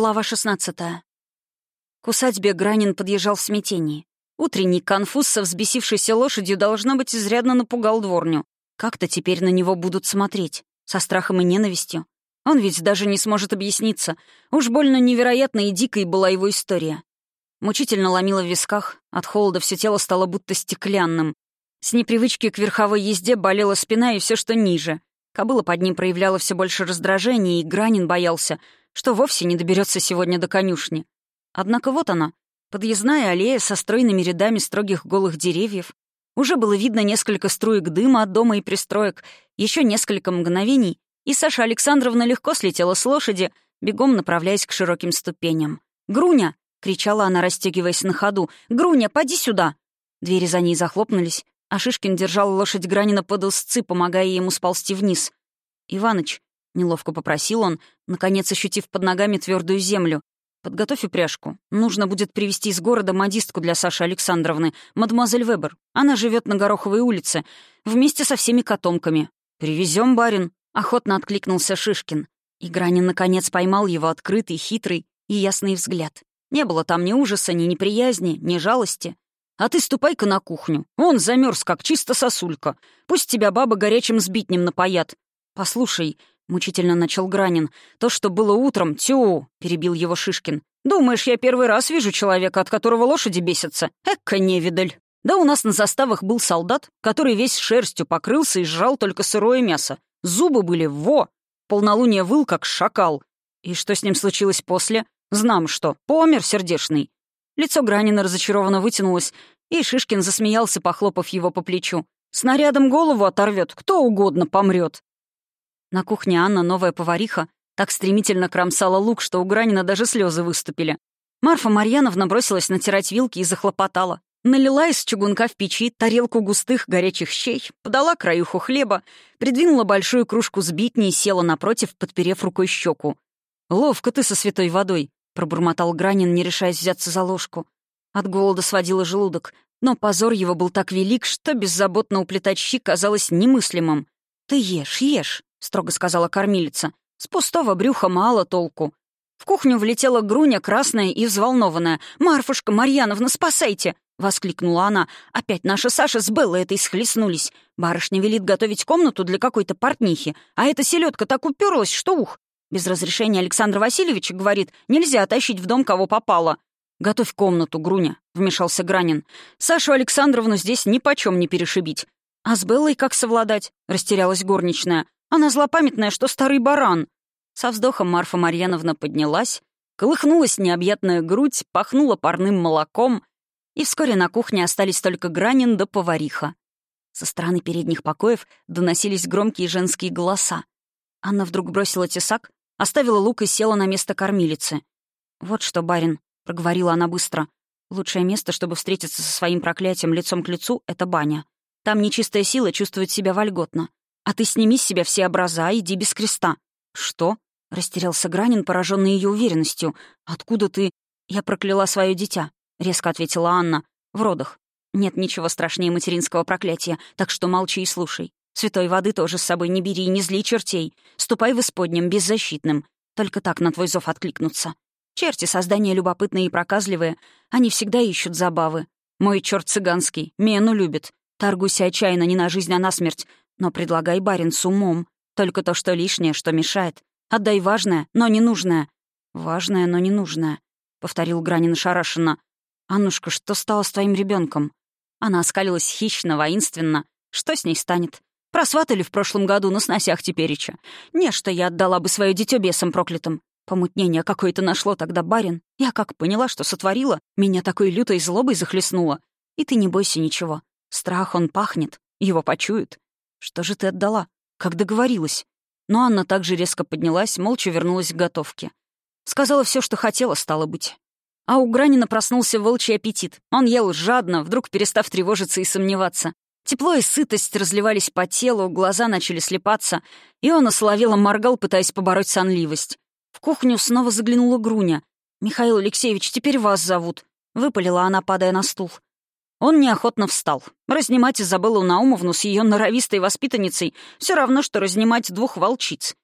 Глава 16. К усадьбе Гранин подъезжал в смятении. Утренний конфуз со взбесившейся лошадью, должно быть, изрядно напугал дворню. Как-то теперь на него будут смотреть. Со страхом и ненавистью. Он ведь даже не сможет объясниться. Уж больно невероятной и дикой была его история. Мучительно ломило в висках, от холода все тело стало будто стеклянным. С непривычки к верховой езде болела спина и все, что ниже. Кобыла под ним проявляла все больше раздражения, и Гранин боялся — что вовсе не доберется сегодня до конюшни. Однако вот она, подъездная аллея со стройными рядами строгих голых деревьев. Уже было видно несколько струек дыма от дома и пристроек, еще несколько мгновений, и Саша Александровна легко слетела с лошади, бегом направляясь к широким ступеням. «Груня!» — кричала она, расстегиваясь на ходу. «Груня, поди сюда!» Двери за ней захлопнулись, а Шишкин держал лошадь Гранина под узцы, помогая ему сползти вниз. «Иваныч, — неловко попросил он, наконец ощутив под ногами твердую землю. «Подготовь упряжку. Нужно будет привезти из города модистку для Саши Александровны, мадемуазель Вебер. Она живет на Гороховой улице, вместе со всеми котомками. Привезем, барин», — охотно откликнулся Шишкин. И Гранин, наконец, поймал его открытый, хитрый и ясный взгляд. Не было там ни ужаса, ни неприязни, ни жалости. «А ты ступай-ка на кухню. Он замерз, как чисто сосулька. Пусть тебя баба горячим сбитнем напоят. Послушай, мучительно начал Гранин. «То, что было утром, тю!» — перебил его Шишкин. «Думаешь, я первый раз вижу человека, от которого лошади бесятся? Эка невидаль!» Да у нас на заставах был солдат, который весь шерстью покрылся и сжал только сырое мясо. Зубы были во! Полнолуние выл, как шакал. И что с ним случилось после? Знам что. Помер сердешный. Лицо Гранина разочарованно вытянулось, и Шишкин засмеялся, похлопав его по плечу. «Снарядом голову оторвет, кто угодно помрет. На кухне Анна, новая повариха, так стремительно кромсала лук, что у Гранина даже слезы выступили. Марфа Марьяновна бросилась натирать вилки и захлопотала. Налила из чугунка в печи тарелку густых горячих щей, подала краюху хлеба, придвинула большую кружку с битней и села напротив, подперев рукой щеку. «Ловко ты со святой водой», — пробормотал Гранин, не решаясь взяться за ложку. От голода сводила желудок, но позор его был так велик, что беззаботно уплетать щи казалось немыслимым. «Ты ешь, ешь», — строго сказала кормилица. «С пустого брюха мало толку». В кухню влетела Груня, красная и взволнованная. «Марфушка, Марьяновна, спасайте!» — воскликнула она. «Опять наша Саша с Беллой этой схлестнулись. Барышня велит готовить комнату для какой-то портнихи, а эта селедка так уперлась, что ух! Без разрешения Александра Васильевича, говорит, нельзя тащить в дом кого попало. «Готовь комнату, Груня», — вмешался Гранин. «Сашу Александровну здесь ни почем не перешибить». «А с Беллой как совладать?» — растерялась горничная. Она злопамятная, что старый баран». Со вздохом Марфа Марьяновна поднялась, колыхнулась необъятная грудь, пахнула парным молоком, и вскоре на кухне остались только Гранин да повариха. Со стороны передних покоев доносились громкие женские голоса. Анна вдруг бросила тесак, оставила лук и села на место кормилицы. «Вот что, барин», — проговорила она быстро, — «лучшее место, чтобы встретиться со своим проклятием лицом к лицу, — это баня. Там нечистая сила чувствует себя вольготно. А ты сними с себя все образа, иди без креста». «Что?» — растерялся Гранин, пораженный ее уверенностью. «Откуда ты...» «Я прокляла свое дитя», — резко ответила Анна. «В родах. Нет ничего страшнее материнского проклятия, так что молчи и слушай. Святой воды тоже с собой не бери, не зли чертей. Ступай в исподнем, беззащитным. Только так на твой зов откликнуться. Черти — создания любопытные и проказливые. Они всегда ищут забавы. Мой черт цыганский, Мену любит. Торгуйся отчаянно не на жизнь, а на смерть. Но предлагай, барин, с умом. Только то, что лишнее, что мешает. Отдай важное, но не нужное. Важное, но не нужное, — повторил Гранин ошарашенно. «Аннушка, что стало с твоим ребенком? Она оскалилась хищно, воинственно. Что с ней станет? Просватали в прошлом году на сносях тепереча. Не, что я отдала бы свое дитё бесам проклятым. Помутнение какое-то нашло тогда барин. Я как поняла, что сотворила, меня такой лютой злобой захлестнуло. И ты не бойся ничего. Страх он пахнет, его почуют. «Что же ты отдала? Как договорилась?» Но Анна также резко поднялась, молча вернулась к готовке. Сказала все, что хотела, стало быть. А у Гранина проснулся волчий аппетит. Он ел жадно, вдруг перестав тревожиться и сомневаться. Тепло и сытость разливались по телу, глаза начали слепаться, и он ословело моргал, пытаясь побороть сонливость. В кухню снова заглянула Груня. «Михаил Алексеевич, теперь вас зовут», — выпалила она, падая на стул. Он неохотно встал. Разнимать Изабеллу Наумовну с ее норовистой воспитанницей все равно, что разнимать двух волчиц.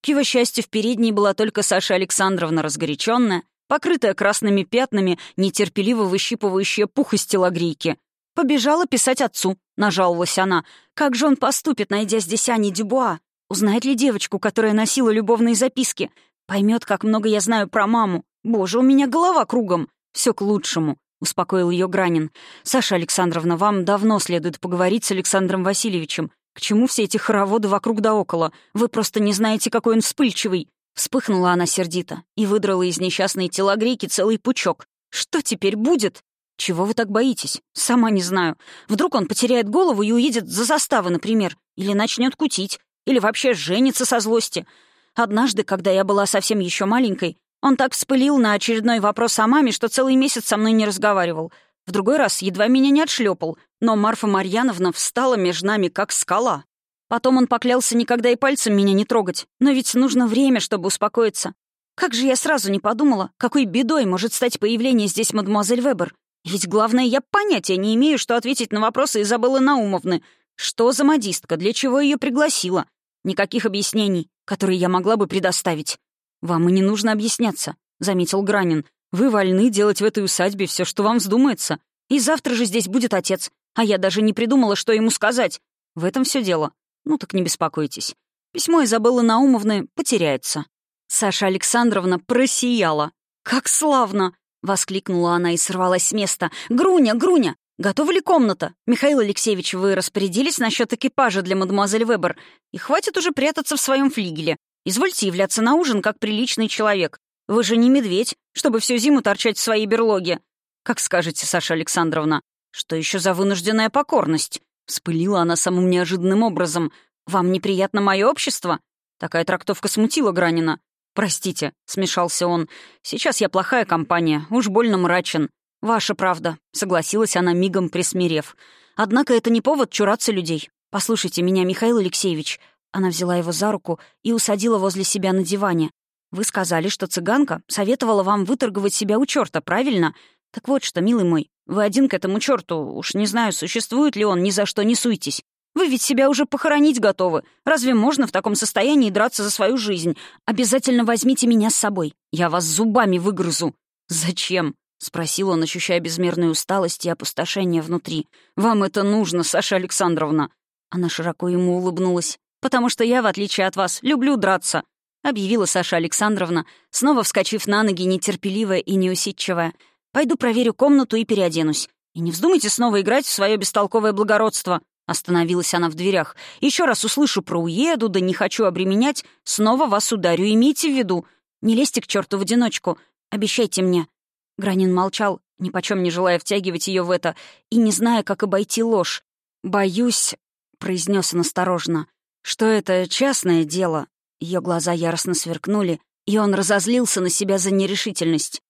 К его счастью, в передней была только Саша Александровна разгоряченная, покрытая красными пятнами, нетерпеливо выщипывающая пух из телогрейки. «Побежала писать отцу», — нажаловалась она. «Как же он поступит, найдя здесь Ани Дюбуа? Узнает ли девочку, которая носила любовные записки? Поймет, как много я знаю про маму. Боже, у меня голова кругом. Все к лучшему», — успокоил ее Гранин. «Саша Александровна, вам давно следует поговорить с Александром Васильевичем. К чему все эти хороводы вокруг да около? Вы просто не знаете, какой он вспыльчивый». Вспыхнула она сердито и выдрала из несчастной телогрейки целый пучок. «Что теперь будет?» «Чего вы так боитесь? Сама не знаю. Вдруг он потеряет голову и уедет за заставы, например, или начнет кутить, или вообще женится со злости. Однажды, когда я была совсем еще маленькой, он так вспылил на очередной вопрос о маме, что целый месяц со мной не разговаривал. В другой раз едва меня не отшлепал, но Марфа Марьяновна встала между нами, как скала. Потом он поклялся никогда и пальцем меня не трогать, но ведь нужно время, чтобы успокоиться. Как же я сразу не подумала, какой бедой может стать появление здесь мадемуазель Вебер. Ведь главное, я понятия не имею, что ответить на вопросы Изабеллы Наумовны. Что за модистка, для чего ее пригласила? Никаких объяснений, которые я могла бы предоставить. «Вам и не нужно объясняться», — заметил Гранин. «Вы вольны делать в этой усадьбе все, что вам вздумается. И завтра же здесь будет отец. А я даже не придумала, что ему сказать. В этом все дело. Ну так не беспокойтесь. Письмо Изабеллы Наумовны потеряется». Саша Александровна просияла. «Как славно!» Воскликнула она и сорвалась с места. «Груня, Груня! Готова ли комната? Михаил Алексеевич, вы распорядились насчет экипажа для мадемуазель Вебер. И хватит уже прятаться в своем флигеле. Извольте являться на ужин, как приличный человек. Вы же не медведь, чтобы всю зиму торчать в своей берлоге. Как скажете, Саша Александровна. Что еще за вынужденная покорность? Вспылила она самым неожиданным образом. Вам неприятно мое общество? Такая трактовка смутила Гранина. «Простите», — смешался он. «Сейчас я плохая компания, уж больно мрачен». «Ваша правда», — согласилась она, мигом присмирев. «Однако это не повод чураться людей. Послушайте меня, Михаил Алексеевич». Она взяла его за руку и усадила возле себя на диване. «Вы сказали, что цыганка советовала вам выторговать себя у черта, правильно? Так вот что, милый мой, вы один к этому черту, уж не знаю, существует ли он, ни за что не суйтесь. Вы ведь себя уже похоронить готовы. Разве можно в таком состоянии драться за свою жизнь? Обязательно возьмите меня с собой. Я вас зубами выгрызу». «Зачем?» — спросил он, ощущая безмерную усталость и опустошение внутри. «Вам это нужно, Саша Александровна». Она широко ему улыбнулась. «Потому что я, в отличие от вас, люблю драться», — объявила Саша Александровна, снова вскочив на ноги, нетерпеливая и неусидчивая. «Пойду проверю комнату и переоденусь. И не вздумайте снова играть в свое бестолковое благородство. Остановилась она в дверях. Еще раз услышу про уеду, да не хочу обременять, снова вас ударю. Имейте в виду. Не лезьте к черту в одиночку. Обещайте мне». Гранин молчал, нипочем не желая втягивать ее в это, и не зная, как обойти ложь. «Боюсь», — произнес он осторожно, — «что это частное дело». Ее глаза яростно сверкнули, и он разозлился на себя за нерешительность.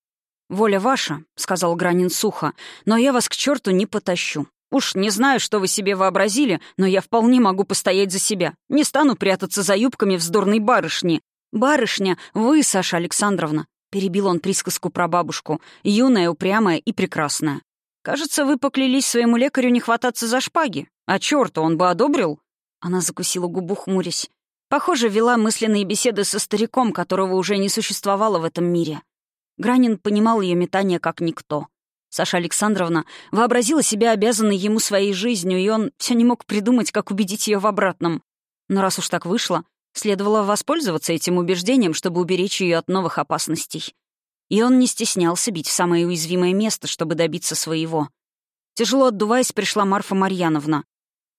«Воля ваша», — сказал Гранин сухо, — «но я вас к черту не потащу. Уж не знаю, что вы себе вообразили, но я вполне могу постоять за себя. Не стану прятаться за юбками вздорной барышни. Барышня, вы, Саша Александровна, перебил он присказку про бабушку, юная, упрямая и прекрасная. Кажется, вы поклялись своему лекарю не хвататься за шпаги. А чёрта, он бы одобрил? Она закусила губу, хмурясь. Похоже, вела мысленные беседы со стариком, которого уже не существовало в этом мире. Гранин понимал ее метание как никто. Саша Александровна вообразила себя обязанной ему своей жизнью, и он все не мог придумать, как убедить ее в обратном. Но раз уж так вышло, следовало воспользоваться этим убеждением, чтобы уберечь ее от новых опасностей. И он не стеснялся бить в самое уязвимое место, чтобы добиться своего. Тяжело отдуваясь, пришла Марфа Марьяновна.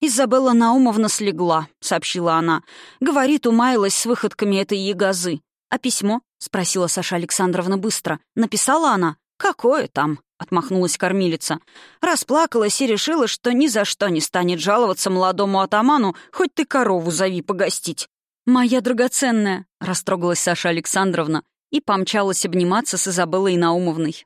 «Изабелла Наумовна слегла», — сообщила она. «Говорит, умаялась с выходками этой ягозы. А письмо?» — спросила Саша Александровна быстро. «Написала она?» «Какое там?» — отмахнулась кормилица. Расплакалась и решила, что ни за что не станет жаловаться молодому атаману, хоть ты корову зови погостить. «Моя драгоценная!» — растрогалась Саша Александровна и помчалась обниматься с Изабеллой Наумовной.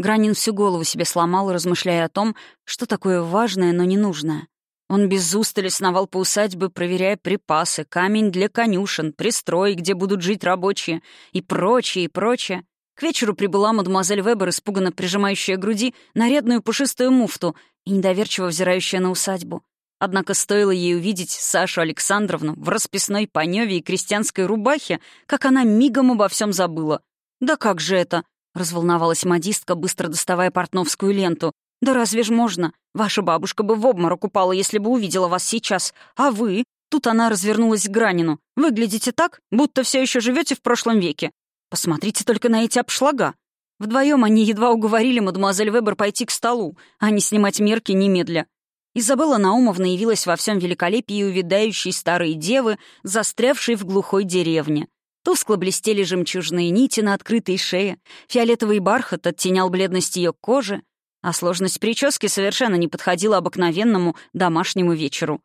Гранин всю голову себе сломал, размышляя о том, что такое важное, но ненужное. Он без устали сновал по усадьбе, проверяя припасы, камень для конюшен, пристрой, где будут жить рабочие, и прочее, и прочее. К вечеру прибыла мадемуазель Вебер, испуганно прижимающая к груди нарядную пушистую муфту и недоверчиво взирающая на усадьбу. Однако стоило ей увидеть Сашу Александровну в расписной паневе и крестьянской рубахе, как она мигом обо всем забыла. «Да как же это?» — разволновалась модистка, быстро доставая портновскую ленту. «Да разве ж можно? Ваша бабушка бы в обморок упала, если бы увидела вас сейчас. А вы? Тут она развернулась к Гранину. «Выглядите так, будто все еще живете в прошлом веке. Посмотрите только на эти обшлага». Вдвоем они едва уговорили мадемуазель Вебер пойти к столу, а не снимать мерки немедля. Изабелла Наумовна явилась во всем великолепии увядающей старой девы, застрявшей в глухой деревне. Тускло блестели жемчужные нити на открытой шее, фиолетовый бархат оттенял бледность ее кожи, а сложность прически совершенно не подходила обыкновенному домашнему вечеру.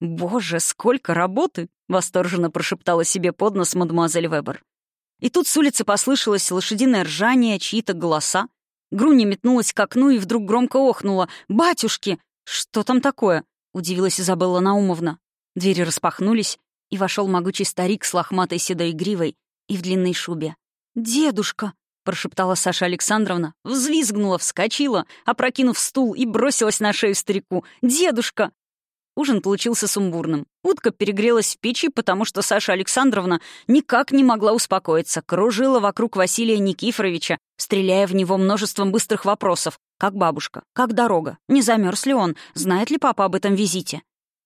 «Боже, сколько работы!» — восторженно прошептала себе под нос мадемуазель Вебер. И тут с улицы послышалось лошадиное ржание, чьи-то голоса. Груня метнулась к окну и вдруг громко охнула. «Батюшки! Что там такое?» — удивилась Изабелла Наумовна. Двери распахнулись, и вошел могучий старик с лохматой седой гривой и в длинной шубе. «Дедушка!» — прошептала Саша Александровна, взвизгнула, вскочила, опрокинув стул и бросилась на шею старику. «Дедушка!» Ужин получился сумбурным. Утка перегрелась в печи, потому что Саша Александровна никак не могла успокоиться, кружила вокруг Василия Никифоровича, стреляя в него множеством быстрых вопросов. Как бабушка? Как дорога? Не замерз ли он? Знает ли папа об этом визите?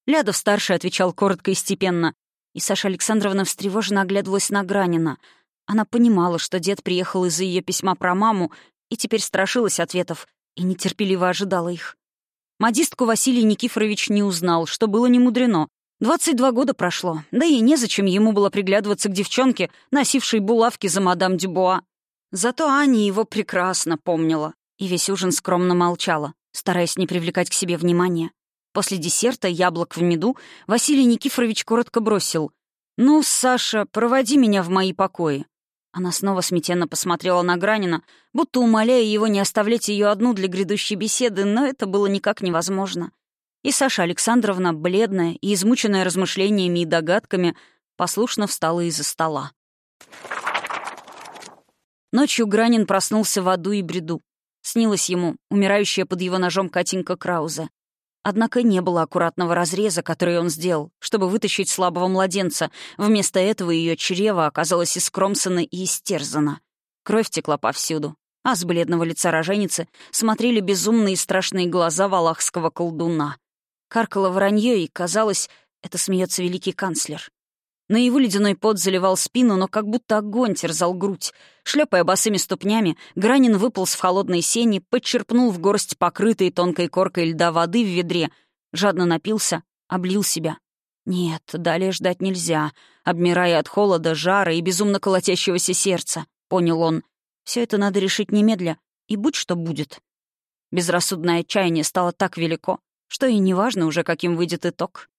Лядов-старший отвечал коротко и степенно. И Саша Александровна встревоженно оглядывалась на Гранина. Она понимала, что дед приехал из-за ее письма про маму, и теперь страшилась ответов, и нетерпеливо ожидала их. Модистку Василий Никифорович не узнал, что было не мудрено. 22 года прошло, да и незачем ему было приглядываться к девчонке, носившей булавки за мадам Дюбуа. Зато Аня его прекрасно помнила и весь ужин скромно молчала, стараясь не привлекать к себе внимания. После десерта яблок в меду Василий Никифорович коротко бросил. «Ну, Саша, проводи меня в мои покои. Она снова смятенно посмотрела на Гранина, будто умоляя его не оставлять ее одну для грядущей беседы, но это было никак невозможно. И Саша Александровна, бледная и измученная размышлениями и догадками, послушно встала из-за стола. Ночью Гранин проснулся в аду и бреду. Снилась ему умирающая под его ножом Катенька Краузе. Однако не было аккуратного разреза, который он сделал, чтобы вытащить слабого младенца. Вместо этого ее чрево оказалось искромсано и истерзано. Кровь текла повсюду, а с бледного лица роженицы смотрели безумные и страшные глаза валахского колдуна. Каркало вранье, и, казалось, это смеется великий канцлер. На его ледяной пот заливал спину, но как будто огонь терзал грудь. Шлепая босыми ступнями, Гранин выполз в холодной сени, подчерпнул в горсть покрытой тонкой коркой льда воды в ведре, жадно напился, облил себя. Нет, далее ждать нельзя, обмирая от холода, жара и безумно колотящегося сердца, понял он. Все это надо решить немедля, и будь что будет. Безрассудное отчаяние стало так велико, что и неважно уже, каким выйдет итог.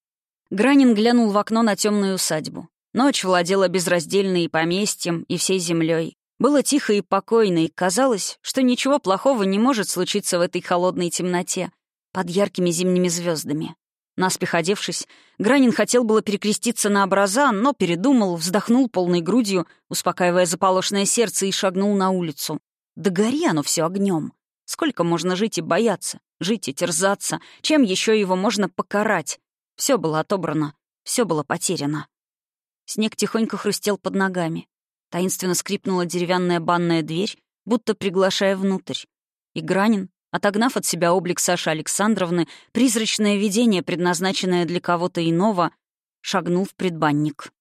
Гранин глянул в окно на темную усадьбу. Ночь владела безраздельной поместьем, и всей землей. Было тихо и покойно, и казалось, что ничего плохого не может случиться в этой холодной темноте, под яркими зимними звездами. Наспех одевшись, Гранин хотел было перекреститься на образа, но передумал, вздохнул полной грудью, успокаивая заполошное сердце, и шагнул на улицу. Да гори оно все огнем. Сколько можно жить и бояться, жить и терзаться, чем еще его можно покарать? Все было отобрано, все было потеряно. Снег тихонько хрустел под ногами. Таинственно скрипнула деревянная банная дверь, будто приглашая внутрь. И Гранин, отогнав от себя облик Саши Александровны, призрачное видение, предназначенное для кого-то иного, шагнул в предбанник.